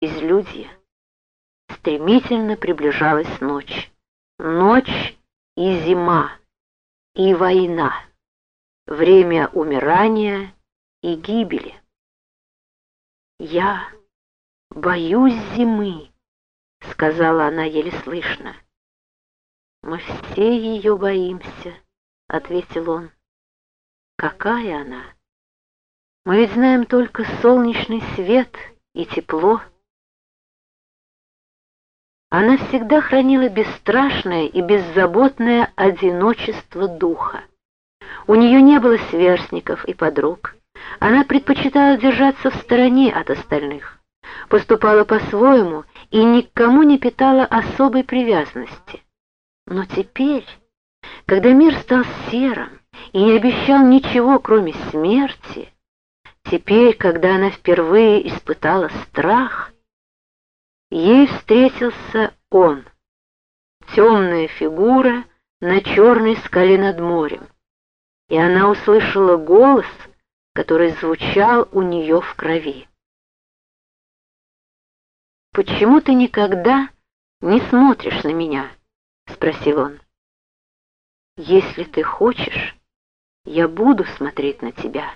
излюдье. Стремительно приближалась ночь. Ночь и зима, и война. Время умирания и гибели. «Я боюсь зимы», — сказала она еле слышно. «Мы все ее боимся», — ответил он. «Какая она? Мы ведь знаем только солнечный свет и тепло». Она всегда хранила бесстрашное и беззаботное одиночество духа. У нее не было сверстников и подруг. Она предпочитала держаться в стороне от остальных, поступала по-своему и никому не питала особой привязанности. Но теперь, когда мир стал серым и не обещал ничего, кроме смерти, теперь, когда она впервые испытала страх, ей встретился он, темная фигура на черной скале над морем, и она услышала голос, который звучал у нее в крови. «Почему ты никогда не смотришь на меня?» — спросил он. «Если ты хочешь, я буду смотреть на тебя»,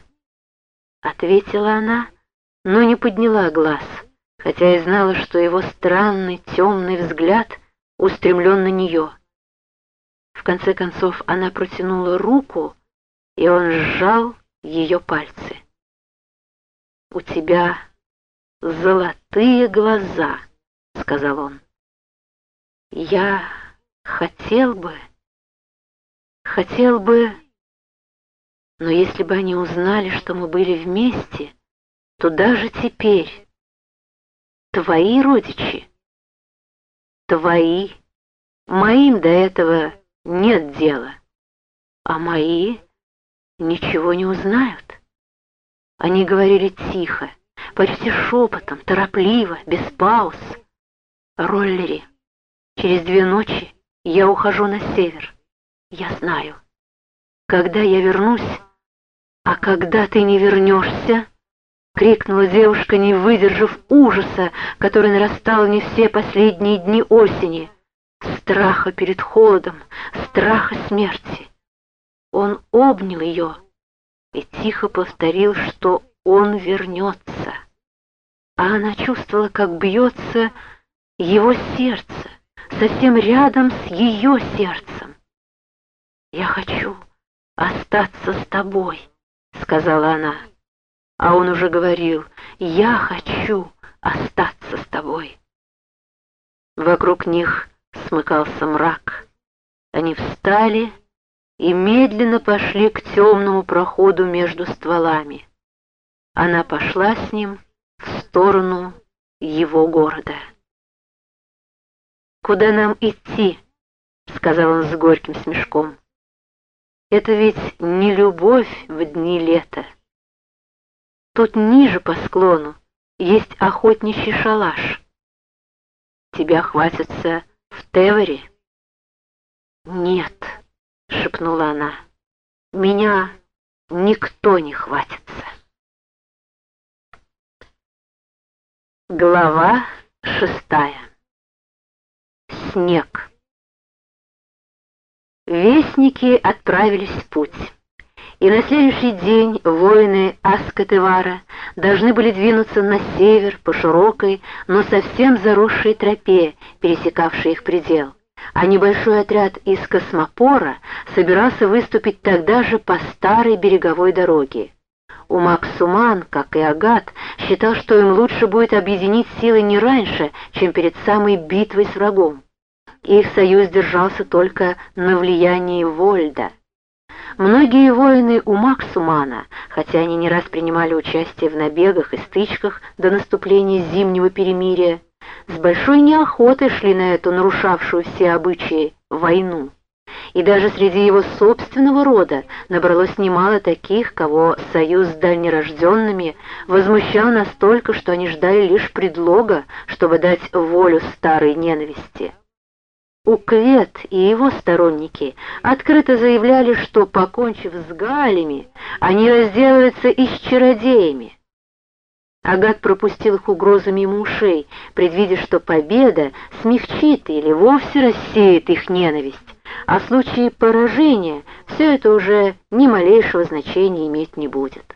— ответила она, но не подняла глаз, хотя и знала, что его странный темный взгляд устремлен на нее. В конце концов она протянула руку, и он сжал ее пальцы. «У тебя золотые глаза», — сказал он. «Я хотел бы, хотел бы...» Но если бы они узнали, что мы были вместе, то даже теперь твои родичи, твои, моим до этого нет дела, а мои ничего не узнают. Они говорили тихо, почти шепотом, торопливо, без пауз. Роллери, через две ночи я ухожу на север. Я знаю. Когда я вернусь, а когда ты не вернешься, крикнула девушка, не выдержав ужаса, который нарастал не все последние дни осени, страха перед холодом, страха смерти. Он обнял ее и тихо повторил, что он вернется. А она чувствовала, как бьется его сердце, совсем рядом с ее сердцем. «Я хочу остаться с тобой», — сказала она. А он уже говорил, «Я хочу остаться с тобой». Вокруг них смыкался мрак. Они встали и медленно пошли к темному проходу между стволами. Она пошла с ним в сторону его города. «Куда нам идти?» — сказал он с горьким смешком. «Это ведь не любовь в дни лета. Тут ниже по склону есть охотничий шалаш. Тебя хватится в Тевере?» «Нет», — шепнула она, — «меня никто не хватится». Глава шестая. Снег. Вестники отправились в путь, и на следующий день воины Аскотевара должны были двинуться на север по широкой, но совсем заросшей тропе, пересекавшей их предел, а небольшой отряд из Космопора собирался выступить тогда же по старой береговой дороге. Умаксуман, как и Агат, считал, что им лучше будет объединить силы не раньше, чем перед самой битвой с врагом. Их союз держался только на влиянии Вольда. Многие воины у Максумана, хотя они не раз принимали участие в набегах и стычках до наступления зимнего перемирия, с большой неохотой шли на эту нарушавшую все обычаи войну и даже среди его собственного рода набралось немало таких, кого союз с дальнерожденными возмущал настолько, что они ждали лишь предлога, чтобы дать волю старой ненависти. Уквет и его сторонники открыто заявляли, что, покончив с галями, они разделаются и с чародеями. Агат пропустил их угрозы мимо ушей, предвидя, что победа смягчит или вовсе рассеет их ненависть, а в случае поражения все это уже ни малейшего значения иметь не будет.